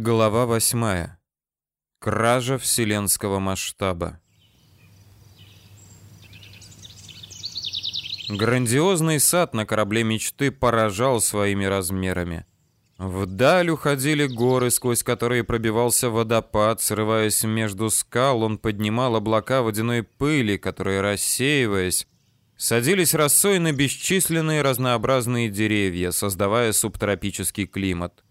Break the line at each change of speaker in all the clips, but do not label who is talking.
Глава восьмая. Кража вселенского масштаба. Грандиозный сад на корабле мечты поражал своими размерами. Вдаль уходили горы, сквозь которые пробивался водопад, срываясь между скал, он поднимал облака водяной пыли, которые, рассеиваясь, садились росой на бесчисленные разнообразные деревья, создавая субтропический климат.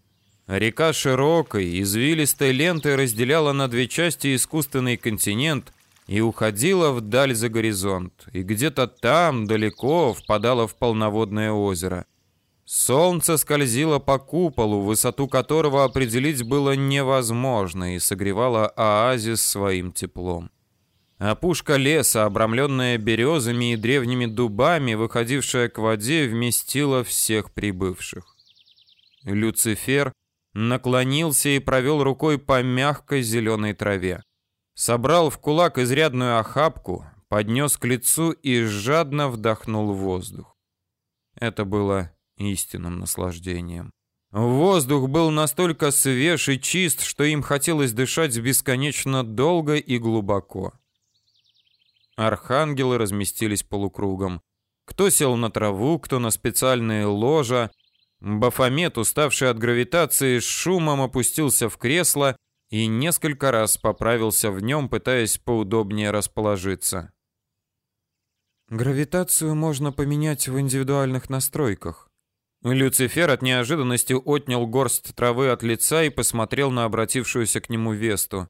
Река широкой, извилистой лентой разделяла на две части искусственный континент и уходила вдаль за горизонт, и где-то там, далеко, впадала в полноводное озеро. Солнце скользило по куполу, высоту которого определить было невозможно, и согревало оазис своим теплом. Опушка леса, обрамленная березами и древними дубами, выходившая к воде, вместила всех прибывших. Люцифер наклонился и провел рукой по мягкой зеленой траве. Собрал в кулак изрядную охапку, поднес к лицу и жадно вдохнул воздух. Это было истинным наслаждением. Воздух был настолько свеж и чист, что им хотелось дышать бесконечно долго и глубоко. Архангелы разместились полукругом. Кто сел на траву, кто на специальные ложа, Бафомет, уставший от гравитации, шумом опустился в кресло и несколько раз поправился в нем, пытаясь поудобнее расположиться.
Гравитацию можно поменять в индивидуальных настройках.
Люцифер от неожиданности отнял горсть травы от лица и посмотрел на обратившуюся к нему Весту.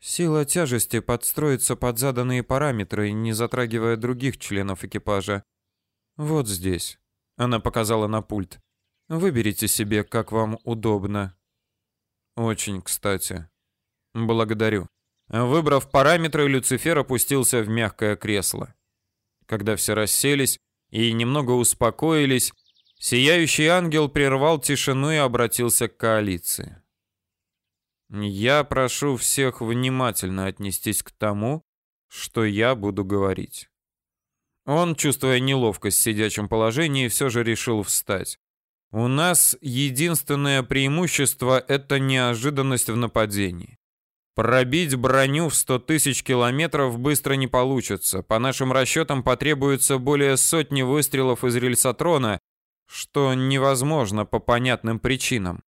Сила тяжести подстроится под заданные параметры, не затрагивая других членов экипажа. Вот здесь. Она показала на пульт. Выберите себе, как вам удобно.
Очень, кстати. Благодарю. Выбрав параметры, Люцифер опустился в мягкое кресло. Когда все расселись и немного успокоились, сияющий ангел прервал тишину и обратился к коалиции. Я прошу всех внимательно отнестись к тому, что я буду говорить. Он, чувствуя неловкость в сидячем положении, все же решил встать. У нас единственное преимущество – это неожиданность в нападении. Пробить броню в 100 тысяч километров быстро не получится. По нашим расчетам потребуется более сотни выстрелов из рельсотрона, что невозможно по понятным причинам.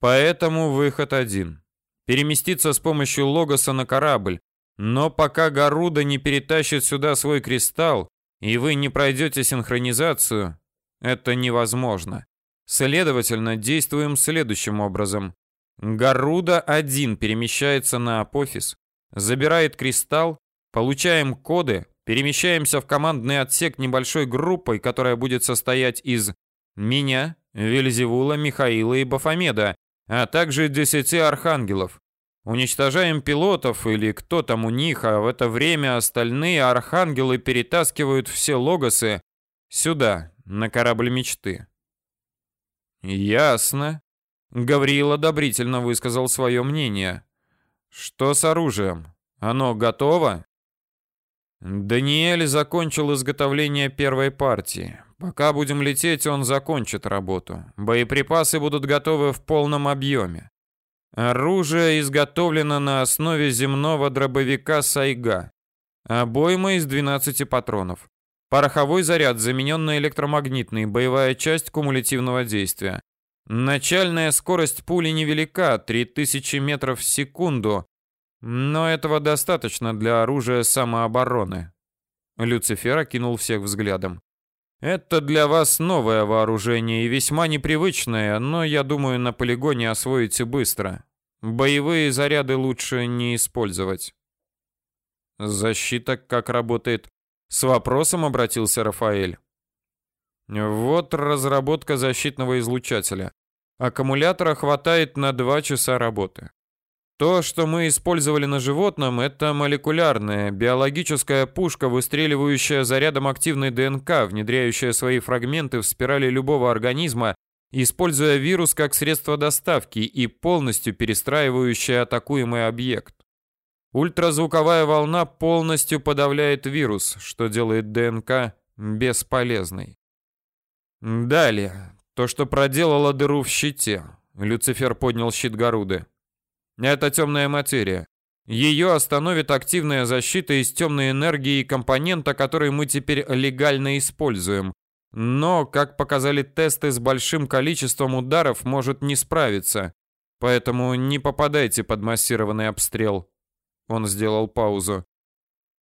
Поэтому выход один. Переместиться с помощью Логоса на корабль. Но пока Гаруда не перетащит сюда свой кристалл, и вы не пройдете синхронизацию, это невозможно. Следовательно, действуем следующим образом. Гаруда-1 перемещается на апофис, забирает кристалл, получаем коды, перемещаемся в командный отсек небольшой группой, которая будет состоять из меня, Вельзевула, Михаила и Бафомеда, а также десяти архангелов. Уничтожаем пилотов или кто там у них, а в это время остальные архангелы перетаскивают все логосы сюда, на корабль мечты. Ясно. Гавриил одобрительно высказал свое мнение. Что с оружием? Оно готово? Даниэль закончил изготовление первой партии. Пока будем лететь, он закончит работу. Боеприпасы будут готовы в полном объеме. Оружие изготовлено на основе земного дробовика Сайга. Обойма из 12 патронов. Пороховой заряд заменен на электромагнитный, боевая часть кумулятивного действия. Начальная скорость пули невелика, 3000 метров в секунду, но этого достаточно для оружия самообороны. Люцифер окинул всех взглядом. Это для вас новое вооружение и весьма непривычное, но я думаю, на полигоне освоите быстро. Боевые заряды лучше не использовать. Защита как работает? С вопросом обратился Рафаэль. Вот разработка защитного излучателя. Аккумулятора хватает на 2 часа работы. То, что мы использовали на животном, это молекулярная, биологическая пушка, выстреливающая зарядом активной ДНК, внедряющая свои фрагменты в спирали любого организма, используя вирус как средство доставки и полностью перестраивающая атакуемый объект. Ультразвуковая волна полностью подавляет вирус, что делает ДНК бесполезной. Далее, то, что проделало дыру в щите. Люцифер поднял щит Гаруды. Это темная материя. Ее остановит активная защита из темной энергии и компонента, который мы теперь легально используем. Но, как показали тесты, с большим количеством ударов может не справиться. Поэтому не попадайте под массированный обстрел. Он сделал паузу.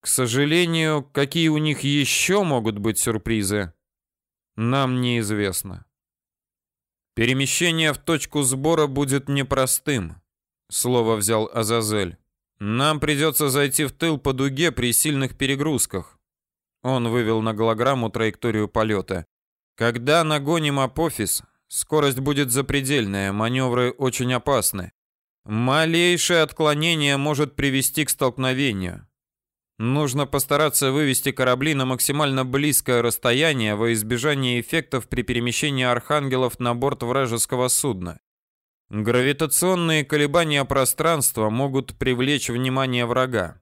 К сожалению, какие у них еще могут быть сюрпризы, нам неизвестно. Перемещение в точку сбора будет непростым, слово взял Азазель. Нам придется зайти в тыл по дуге при сильных перегрузках. Он вывел на голограмму траекторию полета. Когда нагоним апофис, скорость будет запредельная, маневры очень опасны. Малейшее отклонение может привести к столкновению. Нужно постараться вывести корабли на максимально близкое расстояние во избежание эффектов при перемещении архангелов на борт вражеского судна. Гравитационные колебания пространства могут привлечь внимание врага.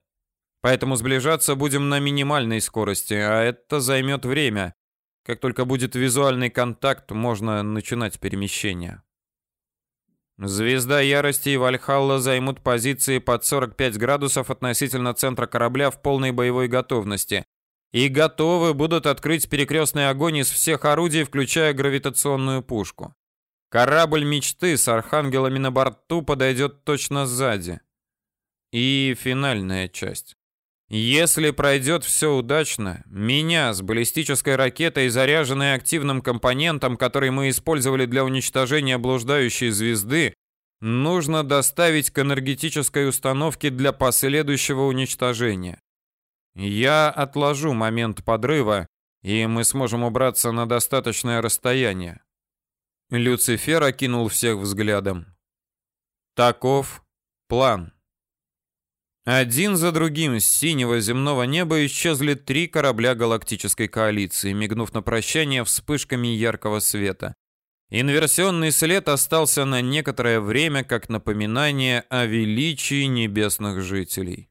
Поэтому сближаться будем на минимальной скорости, а это займет время. Как только будет визуальный контакт, можно начинать перемещение. Звезда Ярости и Вальхалла займут позиции под 45 градусов относительно центра корабля в полной боевой готовности. И готовы будут открыть перекрестный огонь из всех орудий, включая гравитационную пушку. Корабль мечты с архангелами на борту подойдет точно сзади. И финальная часть. Если пройдет все удачно, меня с баллистической ракетой, заряженной активным компонентом, который мы использовали для уничтожения блуждающей звезды, нужно доставить к энергетической установке для последующего уничтожения. Я отложу момент подрыва, и мы сможем убраться на достаточное расстояние. Люцифер окинул всех взглядом. Таков план. Один за другим с синего земного неба исчезли три корабля галактической коалиции, мигнув на прощание вспышками яркого света. Инверсионный след остался на некоторое время как напоминание о величии небесных жителей.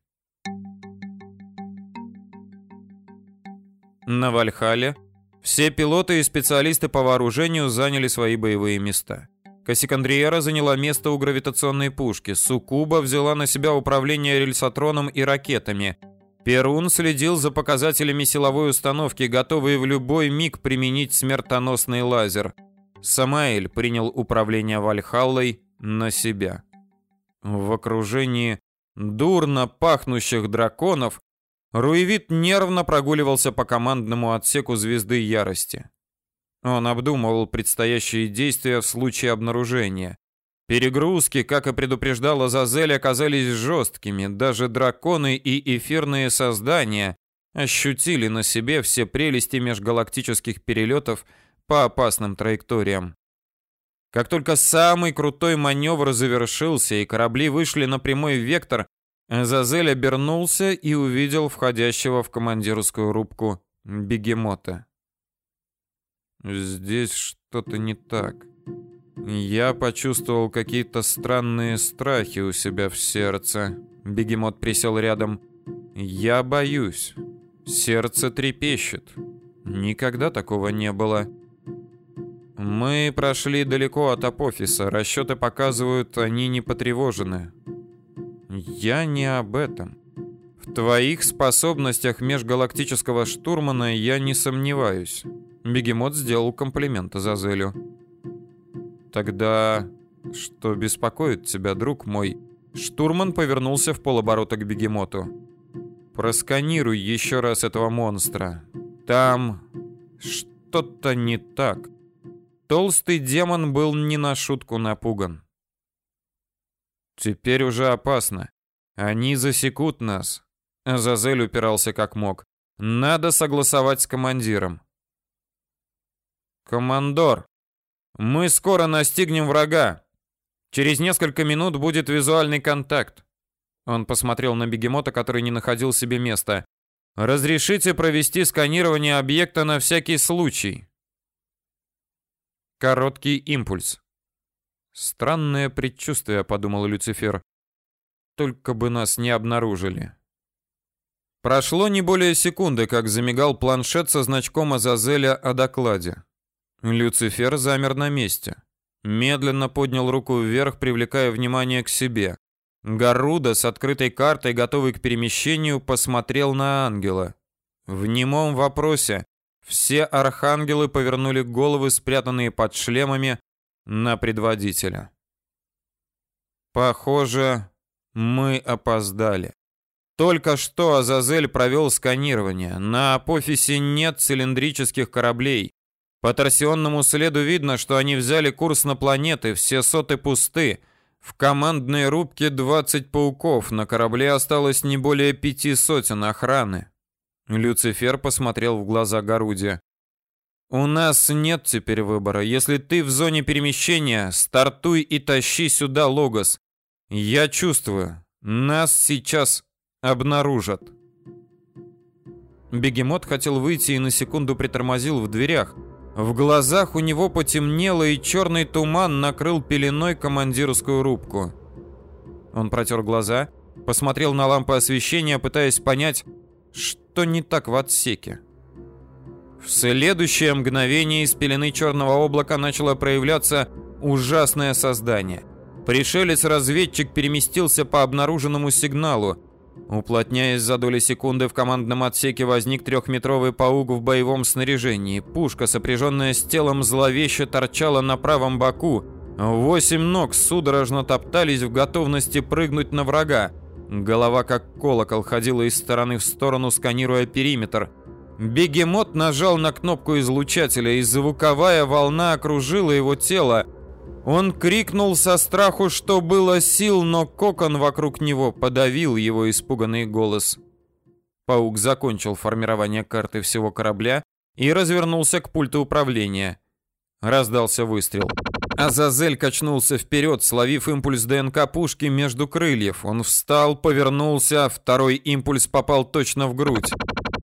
На Вальхале все пилоты и специалисты по вооружению заняли свои боевые места. Кассикандриера заняла место у гравитационной пушки. Сукуба взяла на себя управление рельсотроном и ракетами. Перун следил за показателями силовой установки, готовый в любой миг применить смертоносный лазер. Самаэль принял управление Вальхаллой на себя. В окружении дурно пахнущих драконов Руевит нервно прогуливался по командному отсеку Звезды Ярости. Он обдумывал предстоящие действия в случае обнаружения. Перегрузки, как и предупреждала Зазель, оказались жесткими. Даже драконы и эфирные создания ощутили на себе все прелести межгалактических перелетов по опасным траекториям. Как только самый крутой маневр завершился и корабли вышли на прямой вектор, Зазель обернулся и увидел входящего в командирскую рубку бегемота. Здесь что-то не так. Я почувствовал какие-то странные страхи у себя в сердце. Бегемот присел рядом. Я боюсь. Сердце трепещет. Никогда такого не было. Мы прошли далеко от апофиса. Расчеты показывают, они не потревожены. Я не об этом. В твоих способностях межгалактического штурмана я не сомневаюсь. Бегемот сделал комплимент Азазелю. Тогда что беспокоит тебя, друг мой? Штурман повернулся в полоборота к бегемоту. Просканируй еще раз этого монстра. Там что-то не так. Толстый демон был не на шутку напуган. Теперь уже опасно. Они засекут нас. Азазель упирался как мог. Надо согласовать с командиром. Командор, мы скоро настигнем врага. Через несколько минут будет визуальный контакт. Он посмотрел на бегемота, который не находил себе места. Разрешите провести сканирование объекта на всякий случай. Короткий импульс. Странное предчувствие, подумал Люцифер. Только бы нас не обнаружили. Прошло не более секунды, как замигал планшет со значком Азазеля о докладе. Люцифер замер на месте. Медленно поднял руку вверх, привлекая внимание к себе. Гаруда с открытой картой, готовый к перемещению, посмотрел на ангела. В немом вопросе все архангелы повернули головы, спрятанные под шлемами, на предводителя. Похоже, мы опоздали. Только что Азазель провел сканирование. На Апофисе нет цилиндрических кораблей. По торсионному следу видно, что они взяли курс на планеты, все соты пусты. В командной рубке 20 пауков, на корабле осталось не более пяти сотен охраны. Люцифер посмотрел в глаза Гаруди. У нас нет теперь выбора. Если ты в зоне перемещения, стартуй и тащи сюда Логос. Я чувствую, нас сейчас обнаружат. Бегемот хотел выйти и на секунду притормозил в дверях. В глазах у него потемнело, и черный туман накрыл пеленой командирскую рубку. Он протер глаза, посмотрел на лампы освещения, пытаясь понять, что не так в отсеке. В следующее мгновение из пелены черного облака начало проявляться ужасное создание. Пришелец-разведчик переместился по обнаруженному сигналу. Уплотняясь за доли секунды, в командном отсеке возник трехметровый паук в боевом снаряжении. Пушка, сопряженная с телом, зловеще торчала на правом боку. Восемь ног судорожно топтались в готовности прыгнуть на врага. Голова, как колокол, ходила из стороны в сторону, сканируя периметр. Бегемот нажал на кнопку излучателя, и звуковая волна окружила его тело. Он крикнул со страху, что было сил, но кокон вокруг него подавил его испуганный голос. Паук закончил формирование карты всего корабля и развернулся к пульту управления. Раздался выстрел. Азазель качнулся вперед, словив импульс ДНК пушки между крыльев. Он встал, повернулся, второй импульс попал точно в грудь.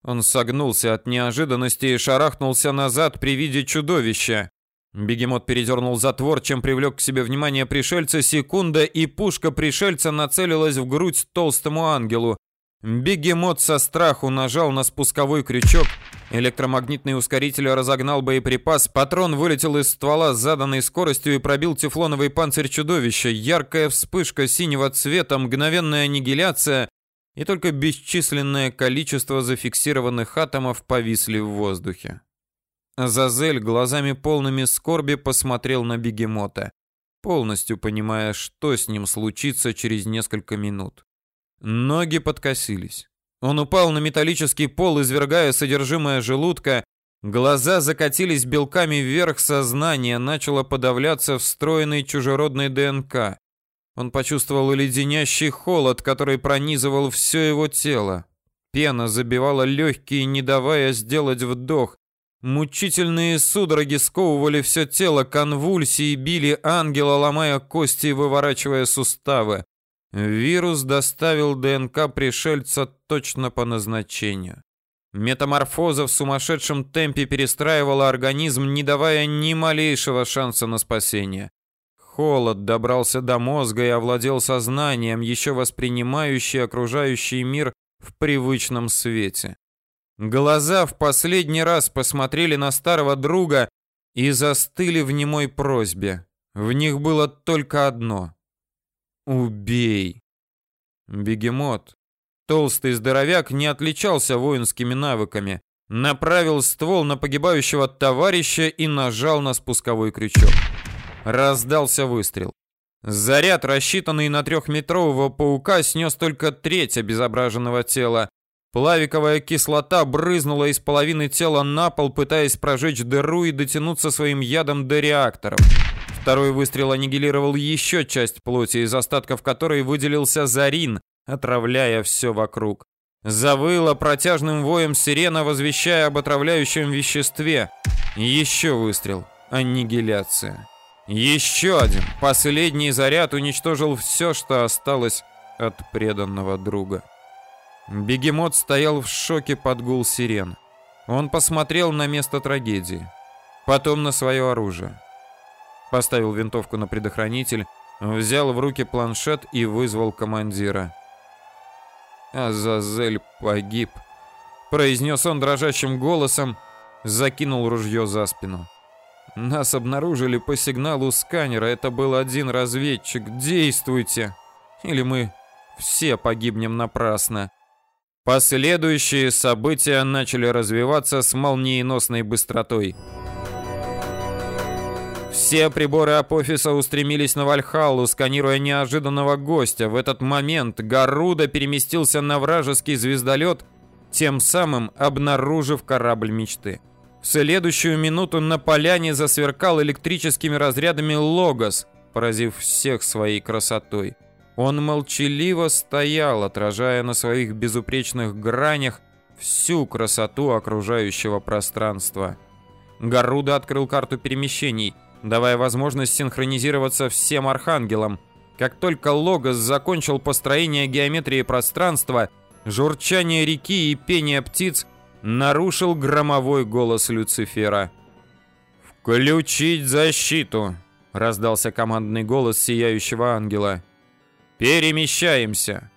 Он согнулся от неожиданности и шарахнулся назад при виде чудовища. Бегемот передернул затвор, чем привлек к себе внимание пришельца. Секунда, и пушка пришельца нацелилась в грудь толстому ангелу. Бегемот со страху нажал на спусковой крючок. Электромагнитный ускоритель разогнал боеприпас. Патрон вылетел из ствола с заданной скоростью и пробил тефлоновый панцирь чудовища. Яркая вспышка синего цвета, мгновенная аннигиляция, и только бесчисленное количество зафиксированных атомов повисли в воздухе. Зазель глазами полными скорби посмотрел на бегемота, полностью понимая, что с ним случится через несколько минут. Ноги подкосились. Он упал на металлический пол, извергая содержимое желудка. Глаза закатились белками вверх, сознание начало подавляться встроенной чужеродной ДНК. Он почувствовал леденящий холод, который пронизывал все его тело. Пена забивала легкие, не давая сделать вдох. Мучительные судороги сковывали все тело, конвульсии били ангела, ломая кости и выворачивая суставы. Вирус доставил ДНК пришельца точно по назначению. Метаморфоза в сумасшедшем темпе перестраивала организм, не давая ни малейшего шанса на спасение. Холод добрался до мозга и овладел сознанием, еще воспринимающий окружающий мир в привычном свете. Глаза в последний раз посмотрели на старого друга и застыли в немой просьбе. В них было только одно — «Убей!». Бегемот, толстый здоровяк, не отличался воинскими навыками. Направил ствол на погибающего товарища и нажал на спусковой крючок. Раздался выстрел. Заряд, рассчитанный на трехметрового паука, снес только треть обезображенного тела. Плавиковая кислота брызнула из половины тела на пол, пытаясь прожечь дыру и дотянуться своим ядом до реакторов. Второй выстрел аннигилировал еще часть плоти, из остатков которой выделился Зарин, отравляя все вокруг. Завыла протяжным воем сирена, возвещая об отравляющем веществе. Еще выстрел. Аннигиляция. Еще один, последний заряд уничтожил все, что осталось от преданного друга. Бегемот стоял в шоке под гул сирен. Он посмотрел на место трагедии, потом на свое оружие. Поставил винтовку на предохранитель, взял в руки планшет и вызвал командира. «Азазель погиб», — произнес он дрожащим голосом, закинул ружье за спину. Нас обнаружили по сигналу сканера. Это был один разведчик. Действуйте. Или мы все погибнем напрасно. Последующие события начали развиваться с молниеносной быстротой. Все приборы Апофиса устремились на Вальхаллу, сканируя неожиданного гостя. В этот момент Гаруда переместился на вражеский звездолет, тем самым обнаружив корабль мечты. В следующую минуту на поляне засверкал электрическими разрядами Логос, поразив всех своей красотой. Он молчаливо стоял, отражая на своих безупречных гранях всю красоту окружающего пространства. Гаруда открыл карту перемещений, давая возможность синхронизироваться всем архангелам. Как только Логос закончил построение геометрии пространства, журчание реки и пение птиц нарушил громовой голос Люцифера. «Включить защиту!» — раздался командный голос сияющего ангела. Перемещаемся.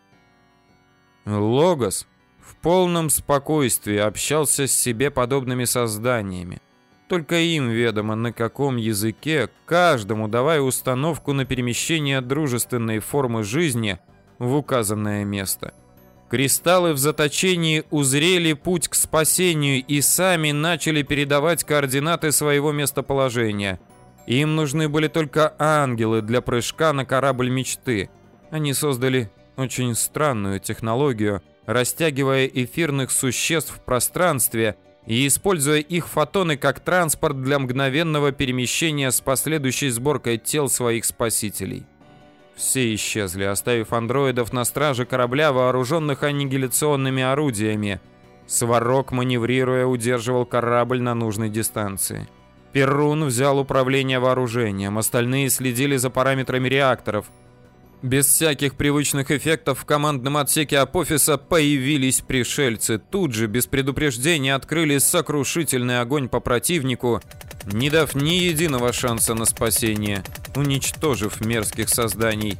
Логос в полном спокойствии общался с себе подобными созданиями. Только им ведомо, на каком языке, каждому давая установку на перемещение дружественной формы жизни в указанное место. Кристаллы в заточении узрели путь к спасению и сами начали передавать координаты своего местоположения. Им нужны были только ангелы для прыжка на корабль мечты – они создали очень странную технологию, растягивая эфирных существ в пространстве и используя их фотоны как транспорт для мгновенного перемещения с последующей сборкой тел своих спасителей. Все исчезли, оставив андроидов на страже корабля, вооруженных аннигиляционными орудиями. Сварог, маневрируя, удерживал корабль на нужной дистанции. Перун взял управление вооружением, остальные следили за параметрами реакторов – без всяких привычных эффектов в командном отсеке Апофиса появились пришельцы. Тут же, без предупреждения, открыли сокрушительный огонь по противнику, не дав ни единого шанса на спасение, уничтожив мерзких созданий.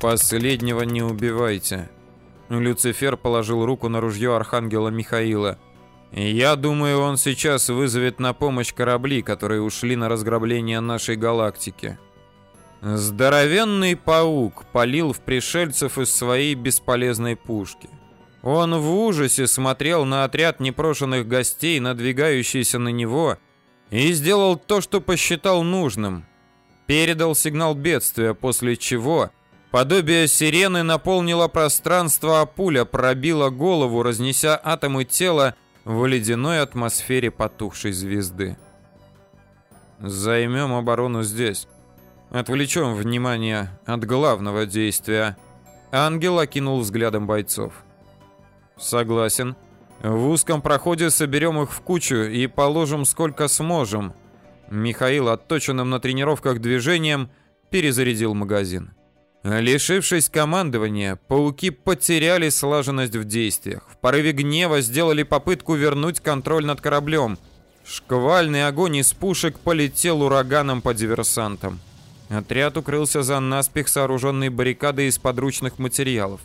«Последнего не убивайте». Люцифер положил руку на ружье Архангела Михаила. «Я думаю, он сейчас вызовет на помощь корабли, которые ушли на разграбление нашей галактики». Здоровенный паук полил в пришельцев из своей бесполезной пушки. Он в ужасе смотрел на отряд непрошенных гостей, надвигающийся на него, и сделал то, что посчитал нужным. Передал сигнал бедствия, после чего подобие сирены наполнило пространство, а пуля пробила голову, разнеся атомы тела в ледяной атмосфере потухшей звезды. «Займем оборону здесь», Отвлечем внимание от главного действия. Ангел окинул взглядом бойцов. Согласен. В узком проходе соберем их в кучу и положим сколько сможем. Михаил, отточенным на тренировках движением, перезарядил магазин. Лишившись командования, пауки потеряли слаженность в действиях. В порыве гнева сделали попытку вернуть контроль над кораблем. Шквальный огонь из пушек полетел ураганом по диверсантам. Отряд укрылся за наспех сооруженной баррикадой из подручных материалов.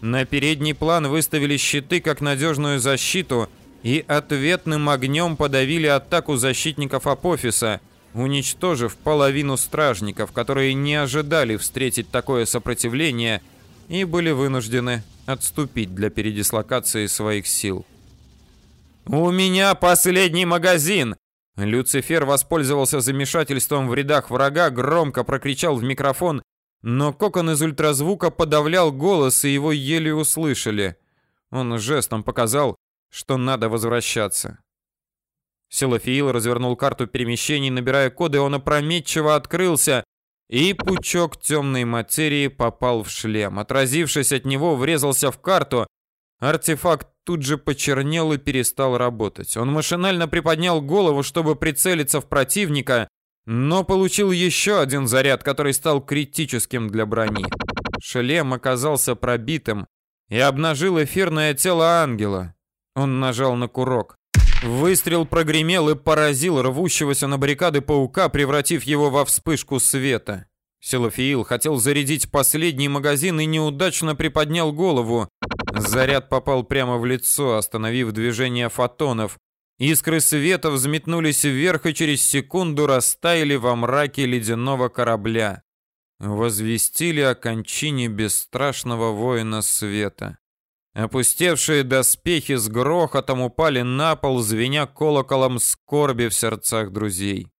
На передний план выставили щиты как надежную защиту и ответным огнем подавили атаку защитников Апофиса, уничтожив половину стражников, которые не ожидали встретить такое сопротивление и были вынуждены отступить для передислокации своих сил. «У меня последний магазин!» Люцифер воспользовался замешательством в рядах врага, громко прокричал в микрофон, но кокон из ультразвука подавлял голос, и его еле услышали. Он жестом показал, что надо возвращаться. Силофиил развернул карту перемещений, набирая коды, он опрометчиво открылся, и пучок темной материи попал в шлем. Отразившись от него, врезался в карту. Артефакт тут же почернел и перестал работать. Он машинально приподнял голову, чтобы прицелиться в противника, но получил еще один заряд, который стал критическим для брони. Шлем оказался пробитым и обнажил эфирное тело ангела. Он нажал на курок. Выстрел прогремел и поразил рвущегося на баррикады паука, превратив его во вспышку света. Силофиил хотел зарядить последний магазин и неудачно приподнял голову. Заряд попал прямо в лицо, остановив движение фотонов. Искры света взметнулись вверх и через секунду растаяли во мраке ледяного корабля. Возвестили о кончине бесстрашного воина света. Опустевшие доспехи с грохотом упали на пол, звеня колоколом скорби в сердцах друзей.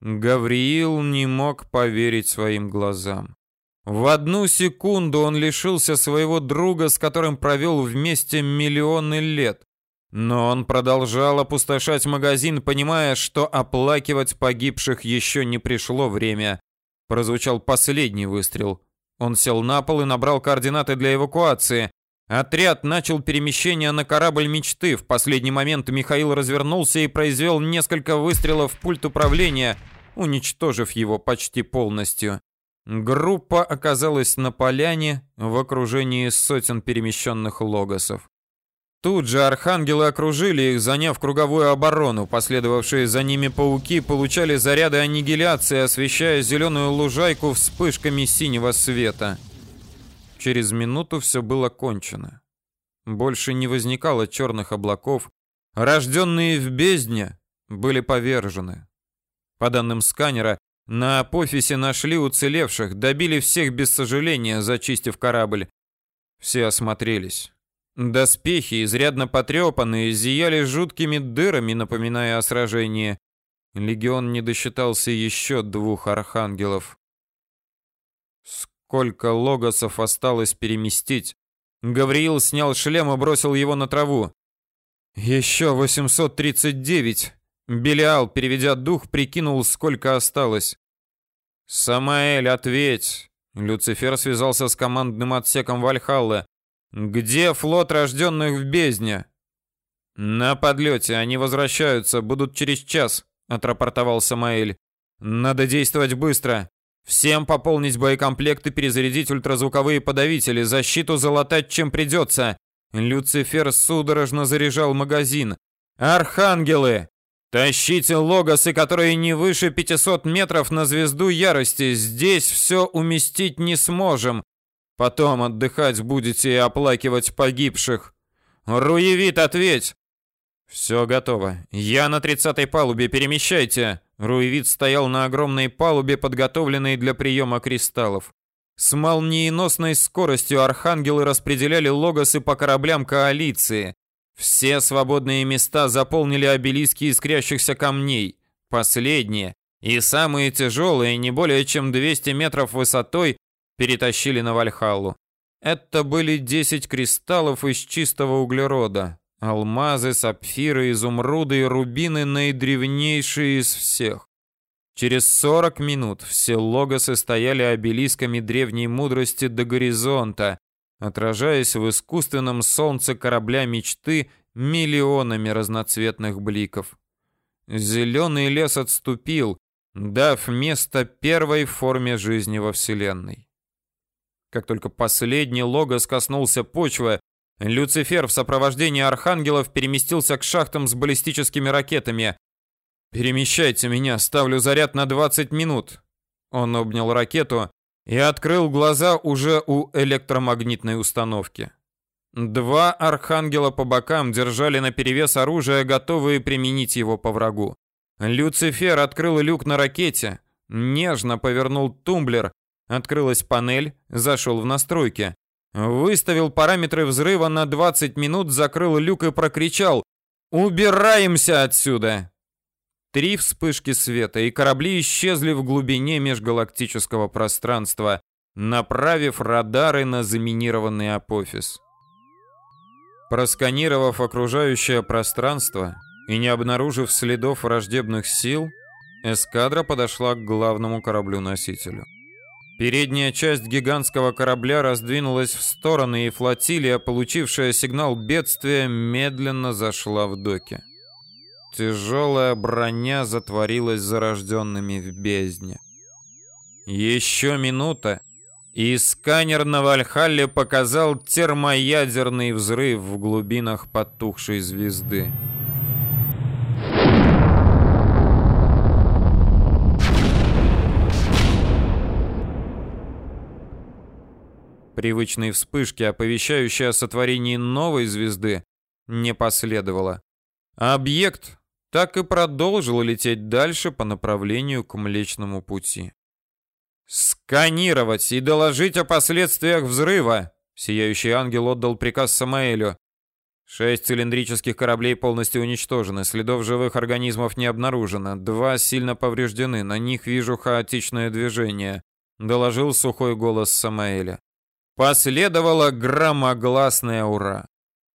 Гавриил не мог поверить своим глазам. В одну секунду он лишился своего друга, с которым провел вместе миллионы лет. Но он продолжал опустошать магазин, понимая, что оплакивать погибших еще не пришло время. Прозвучал последний выстрел. Он сел на пол и набрал координаты для эвакуации. Отряд начал перемещение на корабль мечты. В последний момент Михаил развернулся и произвел несколько выстрелов в пульт управления, уничтожив его почти полностью. Группа оказалась на поляне в окружении сотен перемещенных логосов. Тут же архангелы окружили их, заняв круговую оборону. Последовавшие за ними пауки получали заряды аннигиляции, освещая зеленую лужайку вспышками синего света. Через минуту все было кончено. Больше не возникало черных облаков. Рожденные в бездне были повержены. По данным сканера, на Апофисе нашли уцелевших, добили всех без сожаления, зачистив корабль. Все осмотрелись. Доспехи, изрядно потрепанные, зияли жуткими дырами, напоминая о сражении. Легион не досчитался еще двух архангелов. Сколько логосов осталось переместить? Гавриил снял шлем и бросил его на траву. Еще 839. Белиал, переведя дух, прикинул, сколько осталось. «Самаэль, ответь!» Люцифер связался с командным отсеком Вальхаллы. Где флот рожденных в бездне? На подлете, они возвращаются, будут через час, отрапортовал Самаэль. Надо действовать быстро. Всем пополнить боекомплект и перезарядить ультразвуковые подавители, защиту залатать чем придется. Люцифер судорожно заряжал магазин. Архангелы! Тащите логосы, которые не выше 500 метров на звезду ярости. Здесь все уместить не сможем. Потом отдыхать будете и оплакивать погибших. Руевит, ответь!» «Все готово. Я на тридцатой палубе, перемещайте!» Руевит стоял на огромной палубе, подготовленной для приема кристаллов. С молниеносной скоростью архангелы распределяли логосы по кораблям коалиции. Все свободные места заполнили обелиски искрящихся камней. Последние и самые тяжелые, не более чем 200 метров высотой, перетащили на Вальхаллу. Это были 10 кристаллов из чистого углерода. Алмазы, сапфиры, изумруды и рубины наидревнейшие из всех. Через 40 минут все логосы стояли обелисками древней мудрости до горизонта, отражаясь в искусственном солнце корабля мечты миллионами разноцветных бликов. Зеленый лес отступил, дав место первой форме жизни во Вселенной. Как только последний логос коснулся почвы, Люцифер в сопровождении архангелов переместился к шахтам с баллистическими ракетами. «Перемещайте меня, ставлю заряд на 20 минут». Он обнял ракету и открыл глаза уже у электромагнитной установки. Два архангела по бокам держали на перевес оружие, готовые применить его по врагу. Люцифер открыл люк на ракете, нежно повернул тумблер Открылась панель, зашел в настройки. Выставил параметры взрыва на 20 минут, закрыл люк и прокричал «Убираемся отсюда!» Три вспышки света, и корабли исчезли в глубине межгалактического пространства, направив радары на заминированный апофис. Просканировав окружающее пространство и не обнаружив следов враждебных сил, эскадра подошла к главному кораблю-носителю. Передняя часть гигантского корабля раздвинулась в стороны, и флотилия, получившая сигнал бедствия, медленно зашла в доки. Тяжелая броня затворилась зарожденными в бездне. Еще минута, и сканер на Вальхалле показал термоядерный взрыв в глубинах потухшей звезды. Привычной вспышки, оповещающей о сотворении новой звезды, не последовало. объект так и продолжил лететь дальше по направлению к Млечному пути. «Сканировать и доложить о последствиях взрыва!» Сияющий ангел отдал приказ Самаэлю. Шесть цилиндрических кораблей полностью уничтожены, следов живых организмов не обнаружено, два сильно повреждены, на них вижу хаотичное движение, доложил сухой голос Самаэля. Последовало громогласное «Ура!»,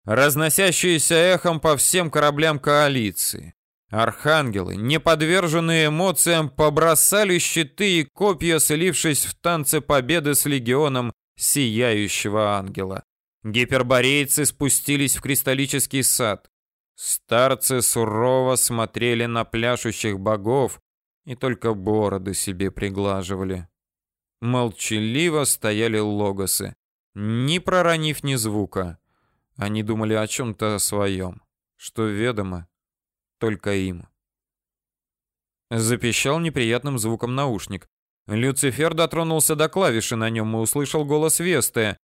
разносящееся эхом по всем кораблям коалиции. Архангелы, не подверженные эмоциям, побросали щиты и копья, слившись в танце победы с легионом Сияющего Ангела. Гиперборейцы спустились в кристаллический сад. Старцы сурово смотрели на пляшущих богов и только бороды себе приглаживали. Молчаливо стояли логосы, не проронив ни звука. Они думали о чем-то своем, что ведомо только им. Запищал неприятным звуком наушник. Люцифер дотронулся до клавиши на нем и услышал голос Весты.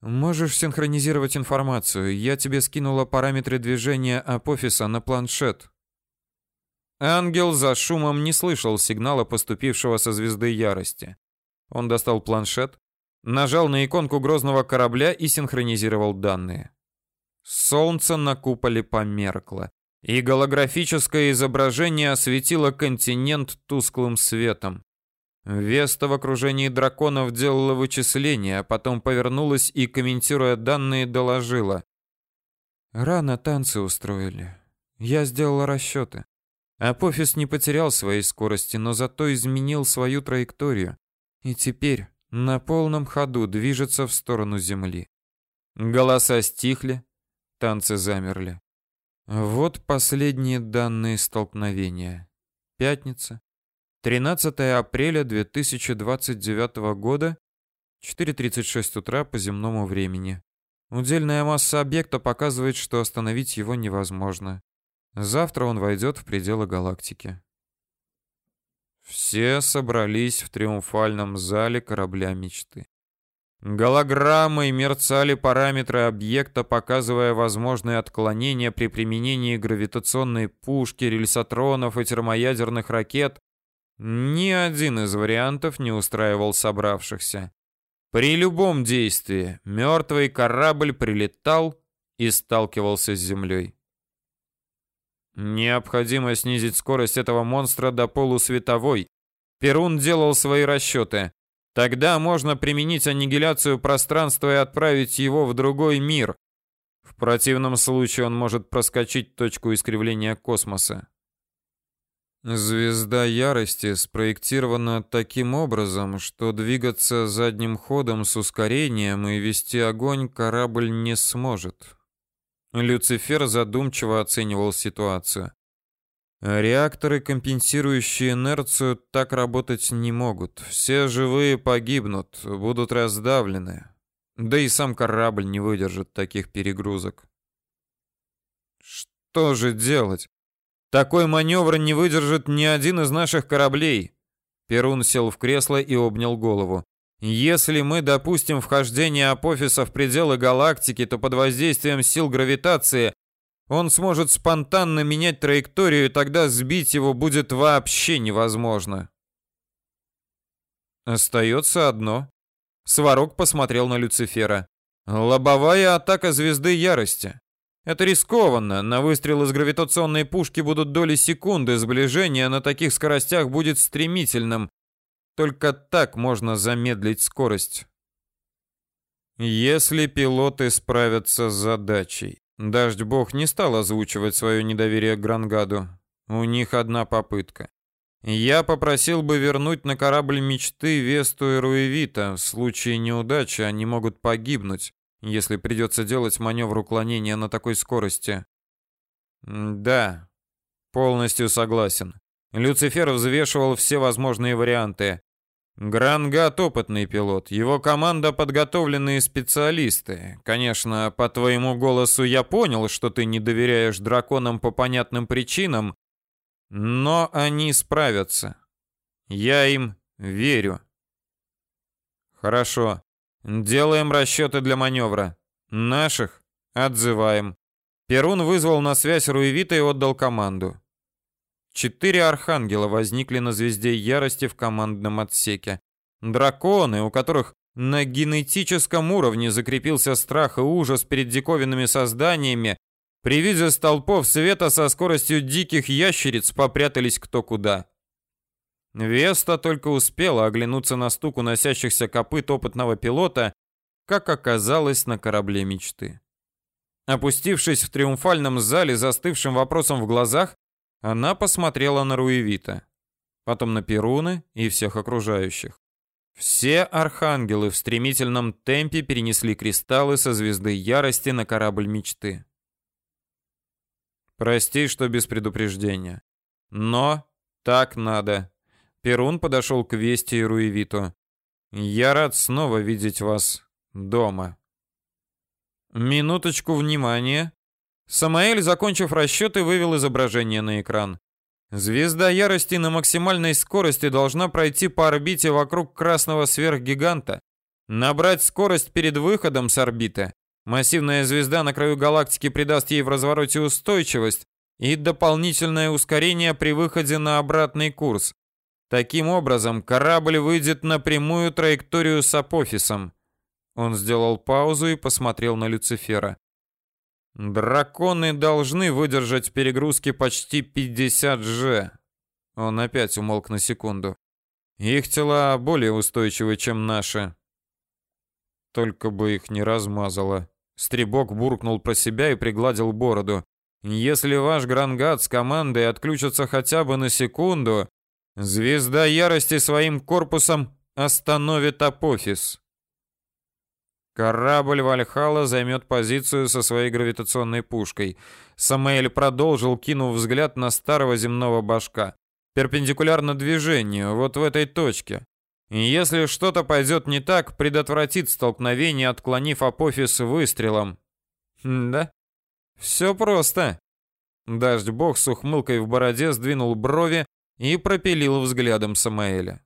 «Можешь синхронизировать информацию. Я тебе скинула параметры движения апофиса на планшет». Ангел за шумом не слышал сигнала, поступившего со звезды ярости. Он достал планшет, нажал на иконку грозного корабля и синхронизировал данные. Солнце на куполе померкло и голографическое изображение осветило континент тусклым светом. Веста в окружении драконов делала вычисления, а потом повернулась и, комментируя данные, доложила. «Рано танцы устроили. Я сделала расчеты. Апофис не потерял своей скорости, но зато изменил свою траекторию. И теперь на полном ходу движется в сторону Земли». Голоса стихли, танцы замерли. Вот последние данные столкновения. Пятница, 13 апреля 2029 года, 4.36 утра по земному времени. Удельная масса объекта показывает, что остановить его невозможно. Завтра он войдет в пределы галактики. Все собрались в триумфальном зале корабля мечты. Голограммой мерцали параметры объекта, показывая возможные отклонения при применении гравитационной пушки, рельсотронов и термоядерных ракет. Ни один из вариантов не устраивал собравшихся. При любом действии мертвый корабль прилетал и сталкивался с землей. Необходимо снизить скорость этого монстра до полусветовой. Перун делал свои расчеты. Тогда можно применить аннигиляцию пространства и отправить его в другой мир. В противном случае он может проскочить точку искривления космоса. Звезда ярости спроектирована таким образом, что двигаться задним ходом с ускорением и вести огонь корабль не сможет. Люцифер задумчиво оценивал ситуацию. Реакторы, компенсирующие инерцию, так работать не могут. Все живые погибнут, будут раздавлены. Да и сам корабль не выдержит таких перегрузок. Что же делать? Такой маневр не выдержит ни один из наших кораблей. Перун сел в кресло и обнял голову. Если мы допустим вхождение Апофиса в пределы галактики, то под воздействием сил гравитации он сможет спонтанно менять траекторию, тогда сбить его будет вообще невозможно. Остается одно. Сварог посмотрел на Люцифера. Лобовая атака звезды ярости. Это рискованно. На выстрел из гравитационной пушки будут доли секунды, сближение на таких скоростях будет стремительным. Только так можно замедлить скорость. Если пилоты справятся с задачей. Дождь бог не стал озвучивать свое недоверие к Грангаду. У них одна попытка. Я попросил бы вернуть на корабль мечты Весту и Руевита. В случае неудачи они могут погибнуть, если придется делать маневр уклонения на такой скорости. Да, полностью согласен. Люцифер взвешивал все возможные варианты. Грангат опытный пилот, его команда подготовленные специалисты. Конечно, по твоему голосу я понял, что ты не доверяешь драконам по понятным причинам, но они справятся. Я им верю. Хорошо. Делаем расчеты для маневра. Наших отзываем. Перун вызвал на связь Руевита и отдал команду. Четыре архангела возникли на звезде ярости в командном отсеке. Драконы, у которых на генетическом уровне закрепился страх и ужас перед диковинными созданиями, при виде столпов света со скоростью диких ящериц попрятались кто куда. Веста только успела оглянуться на стук уносящихся копыт опытного пилота, как оказалось на корабле мечты. Опустившись в триумфальном зале застывшим вопросом в глазах, она посмотрела на Руевита, потом на Перуны и всех окружающих. Все архангелы в стремительном темпе перенесли кристаллы со звезды ярости на корабль мечты. Прости, что без предупреждения. Но так надо. Перун подошел к Вести и Руевиту. Я рад снова видеть вас дома. Минуточку внимания. Самаэль, закончив расчеты, вывел изображение на экран. Звезда ярости на максимальной скорости должна пройти по орбите вокруг красного сверхгиганта, набрать скорость перед выходом с орбиты. Массивная звезда на краю галактики придаст ей в развороте устойчивость и дополнительное ускорение при выходе на обратный курс. Таким образом, корабль выйдет на прямую траекторию с апофисом. Он сделал паузу и посмотрел на Люцифера. Драконы должны выдержать перегрузки почти 50 G. Он опять умолк на секунду. Их тела более устойчивы, чем наши. Только бы их не размазало. Стребок буркнул про себя и пригладил бороду. Если ваш Грангат с командой отключатся хотя бы на секунду, звезда ярости своим корпусом остановит Апофис. Корабль Вальхала займет позицию со своей гравитационной пушкой. Самаэль продолжил, кинув взгляд на старого земного башка. Перпендикулярно движению, вот в этой точке. Если что-то пойдет не так, предотвратит столкновение, отклонив апофис выстрелом. М да? Все просто. Дождь бог с ухмылкой в бороде сдвинул брови и пропилил взглядом Самаэля.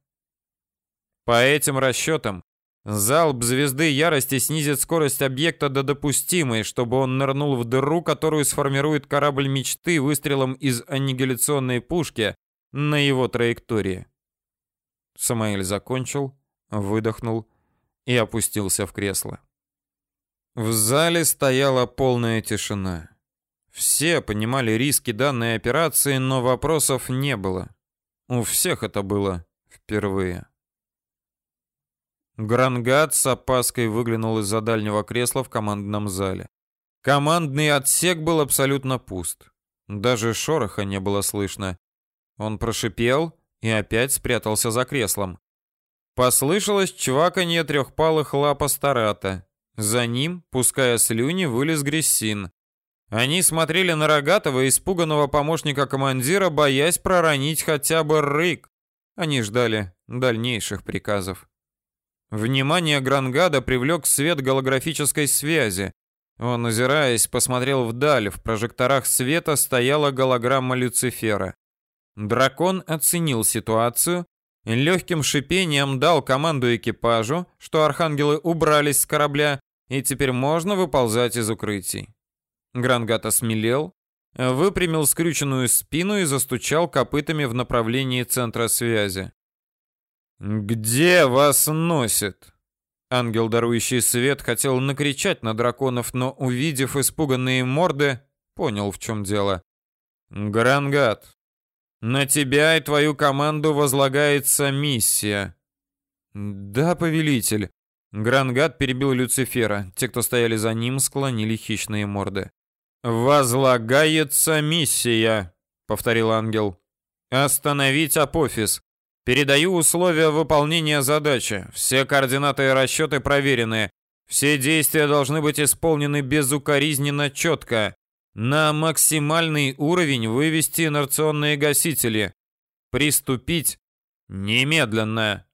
По этим расчетам, Залп звезды ярости снизит скорость объекта до допустимой, чтобы он нырнул в дыру, которую сформирует корабль мечты выстрелом из аннигиляционной пушки на его траектории. Самаэль закончил, выдохнул и опустился в кресло. В зале стояла полная тишина. Все понимали риски данной операции, но вопросов не было. У всех это было впервые. Грангат с опаской выглянул из-за дальнего кресла в командном зале. Командный отсек был абсолютно пуст. Даже шороха не было слышно. Он прошипел и опять спрятался за креслом. Послышалось чваканье трехпалых лап Астарата. За ним, пуская слюни, вылез Грессин. Они смотрели на рогатого, испуганного помощника командира, боясь проронить хотя бы рык. Они ждали дальнейших приказов. Внимание Грангада привлек свет голографической связи. Он, озираясь, посмотрел вдаль. В прожекторах света стояла голограмма Люцифера. Дракон оценил ситуацию, легким шипением дал команду экипажу, что архангелы убрались с корабля, и теперь можно выползать из укрытий. Грангат осмелел, выпрямил скрюченную спину и застучал копытами в направлении центра связи. «Где вас носит?» Ангел, дарующий свет, хотел накричать на драконов, но, увидев испуганные морды, понял, в чем дело. «Грангат, на тебя и твою команду возлагается миссия». «Да, повелитель». Грангат перебил Люцифера. Те, кто стояли за ним, склонили хищные морды. «Возлагается миссия», — повторил ангел. «Остановить Апофис. Передаю условия выполнения задачи. Все координаты и расчеты проверены. Все действия должны быть исполнены безукоризненно четко. На максимальный уровень вывести инерционные гасители. Приступить немедленно.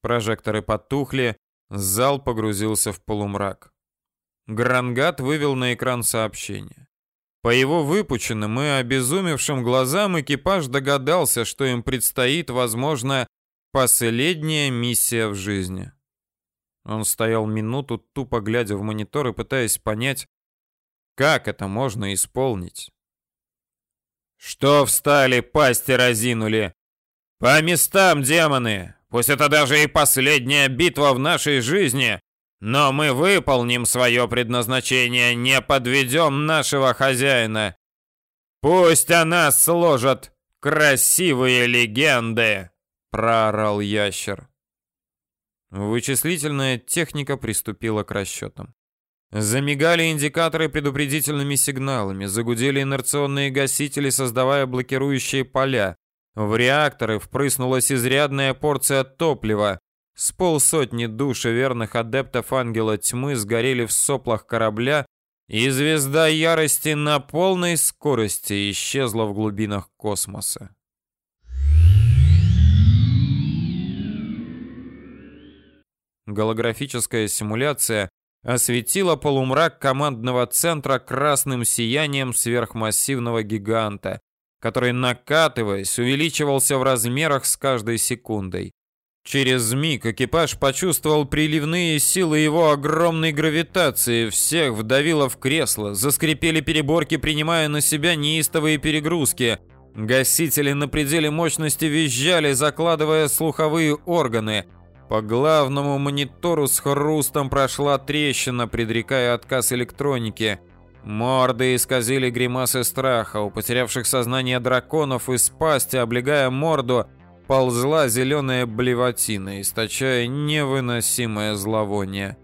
Прожекторы потухли, зал погрузился в полумрак. Грангат вывел на экран сообщение. По его выпученным и обезумевшим глазам экипаж догадался, что им предстоит, возможно, последняя миссия в жизни. Он стоял минуту, тупо глядя в монитор и пытаясь понять, Как это можно исполнить? Что встали, пасти разинули? По местам, демоны! Пусть это даже и последняя битва в нашей жизни, но мы выполним свое предназначение, не подведем нашего хозяина. Пусть о нас сложат красивые легенды, проорал ящер. Вычислительная техника приступила к расчетам. Замигали индикаторы предупредительными сигналами, загудели инерционные гасители, создавая блокирующие поля. В реакторы впрыснулась изрядная порция топлива. С полсотни душ верных адептов Ангела Тьмы сгорели в соплах корабля, и звезда ярости на полной скорости исчезла в глубинах космоса. Голографическая симуляция осветила полумрак командного центра красным сиянием сверхмассивного гиганта, который, накатываясь, увеличивался в размерах с каждой секундой. Через миг экипаж почувствовал приливные силы его огромной гравитации, всех вдавило в кресло, заскрипели переборки, принимая на себя неистовые перегрузки. Гасители на пределе мощности визжали, закладывая слуховые органы. По главному монитору с хрустом прошла трещина, предрекая отказ электроники. Морды исказили гримасы страха, у потерявших сознание драконов из пасти, облегая морду – ползла зеленая блевотина, источая невыносимое зловоние.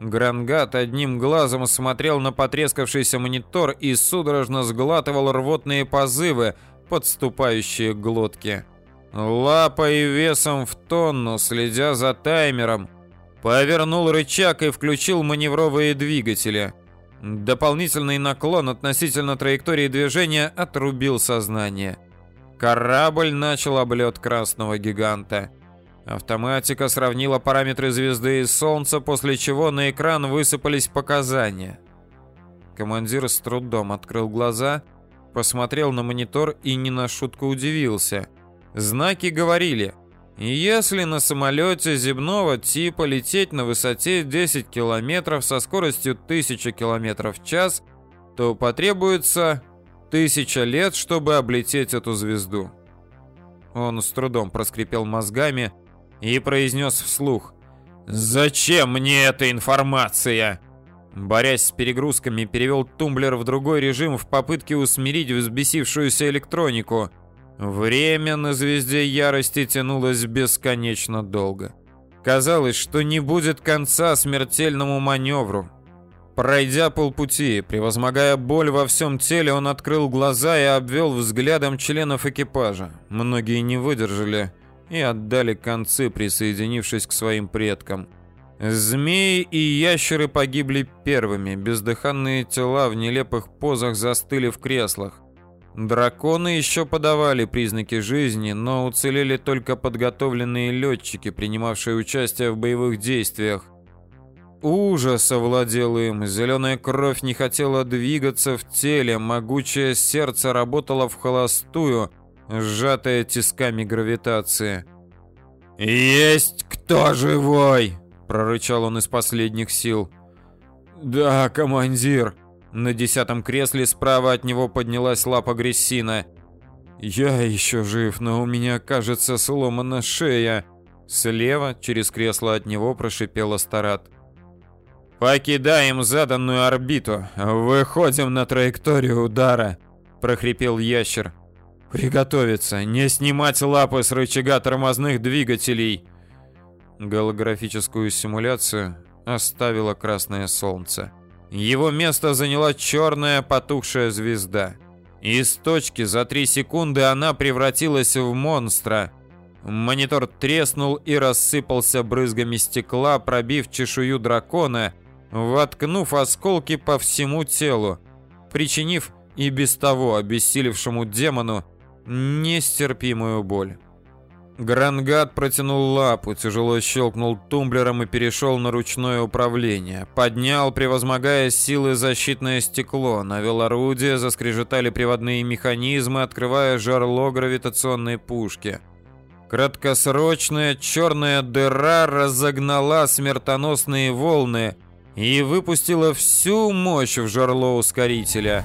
Грангат одним глазом смотрел на потрескавшийся монитор и судорожно сглатывал рвотные позывы, подступающие к глотке. Лапой весом в тонну, следя за таймером, повернул рычаг и включил маневровые двигатели. Дополнительный наклон относительно траектории движения отрубил сознание. Корабль начал облет красного гиганта. Автоматика сравнила параметры звезды и Солнца, после чего на экран высыпались показания. Командир с трудом открыл глаза, посмотрел на монитор и не на шутку удивился. Знаки говорили, если на самолете земного типа лететь на высоте 10 километров со скоростью 1000 километров в час, то потребуется Тысяча лет, чтобы облететь эту звезду. Он с трудом проскрипел мозгами и произнес вслух. «Зачем мне эта информация?» Борясь с перегрузками, перевел тумблер в другой режим в попытке усмирить взбесившуюся электронику. Время на звезде ярости тянулось бесконечно долго. Казалось, что не будет конца смертельному маневру. Пройдя полпути, превозмогая боль во всем теле, он открыл глаза и обвел взглядом членов экипажа. Многие не выдержали и отдали концы, присоединившись к своим предкам. Змеи и ящеры погибли первыми, бездыханные тела в нелепых позах застыли в креслах. Драконы еще подавали признаки жизни, но уцелели только подготовленные летчики, принимавшие участие в боевых действиях. Ужас овладел им, зеленая кровь не хотела двигаться в теле, могучее сердце работало в холостую, сжатое тисками гравитации. «Есть кто живой?» – прорычал он из последних сил. «Да, командир». На десятом кресле справа от него поднялась лапа Грессина. «Я еще жив, но у меня, кажется, сломана шея». Слева, через кресло от него, прошипела Старат. «Покидаем заданную орбиту. Выходим на траекторию удара», – прохрипел ящер. «Приготовиться. Не снимать лапы с рычага тормозных двигателей». Голографическую симуляцию оставило красное солнце. Его место заняла черная потухшая звезда. Из точки за три секунды она превратилась в монстра. Монитор треснул и рассыпался брызгами стекла, пробив чешую дракона – воткнув осколки по всему телу, причинив и без того обессилевшему демону нестерпимую боль. Грангат протянул лапу, тяжело щелкнул тумблером и перешел на ручное управление. Поднял, превозмогая силы защитное стекло, навел орудие, заскрежетали приводные механизмы, открывая жарло гравитационной пушки. Краткосрочная черная дыра разогнала смертоносные волны, и выпустила всю мощь в жерло ускорителя.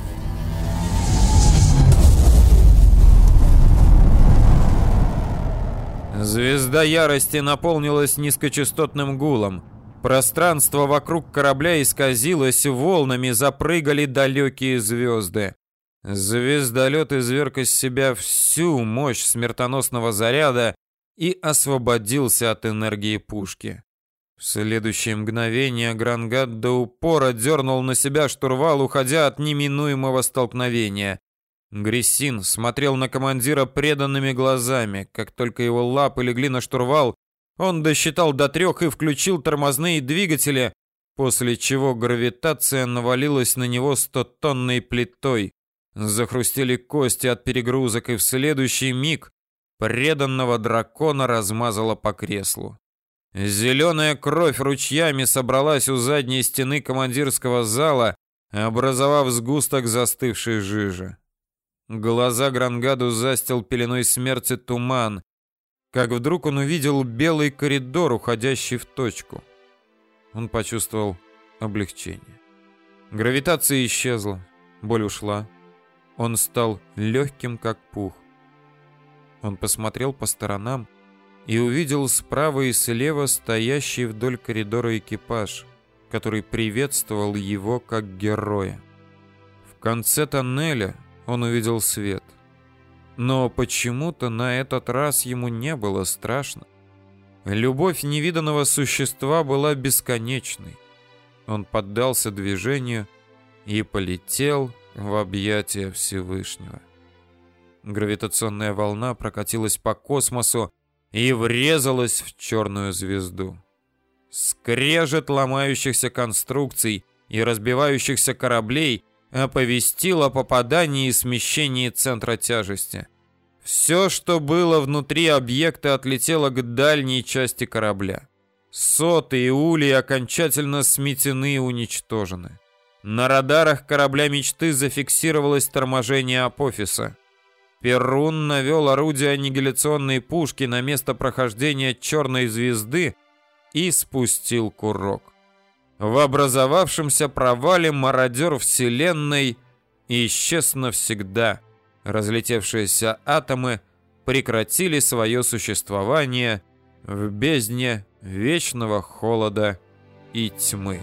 Звезда ярости наполнилась низкочастотным гулом. Пространство вокруг корабля исказилось, волнами запрыгали далекие звезды. Звездолет изверг из себя всю мощь смертоносного заряда и освободился от энергии пушки. В следующее мгновение Грангад до упора дернул на себя штурвал, уходя от неминуемого столкновения. Грессин смотрел на командира преданными глазами. Как только его лапы легли на штурвал, он досчитал до трех и включил тормозные двигатели, после чего гравитация навалилась на него стотонной плитой. Захрустели кости от перегрузок, и в следующий миг преданного дракона размазало по креслу. Зеленая кровь ручьями собралась у задней стены командирского зала, образовав сгусток застывшей жижи. Глаза Грангаду застил пеленой смерти туман, как вдруг он увидел белый коридор, уходящий в точку. Он почувствовал облегчение. Гравитация исчезла, боль ушла. Он стал легким, как пух. Он посмотрел по сторонам, и увидел справа и слева стоящий вдоль коридора экипаж, который приветствовал его как героя. В конце тоннеля он увидел свет. Но почему-то на этот раз ему не было страшно. Любовь невиданного существа была бесконечной. Он поддался движению и полетел в объятия Всевышнего. Гравитационная волна прокатилась по космосу, и врезалась в черную звезду. Скрежет ломающихся конструкций и разбивающихся кораблей оповестил о попадании и смещении центра тяжести. Все, что было внутри объекта, отлетело к дальней части корабля. Соты и улей окончательно сметены и уничтожены. На радарах корабля мечты зафиксировалось торможение апофиса. Перун навел орудие аннигиляционной пушки на место прохождения черной звезды и спустил курок. В образовавшемся провале мародер Вселенной исчез навсегда. Разлетевшиеся атомы прекратили свое существование в бездне вечного холода и тьмы.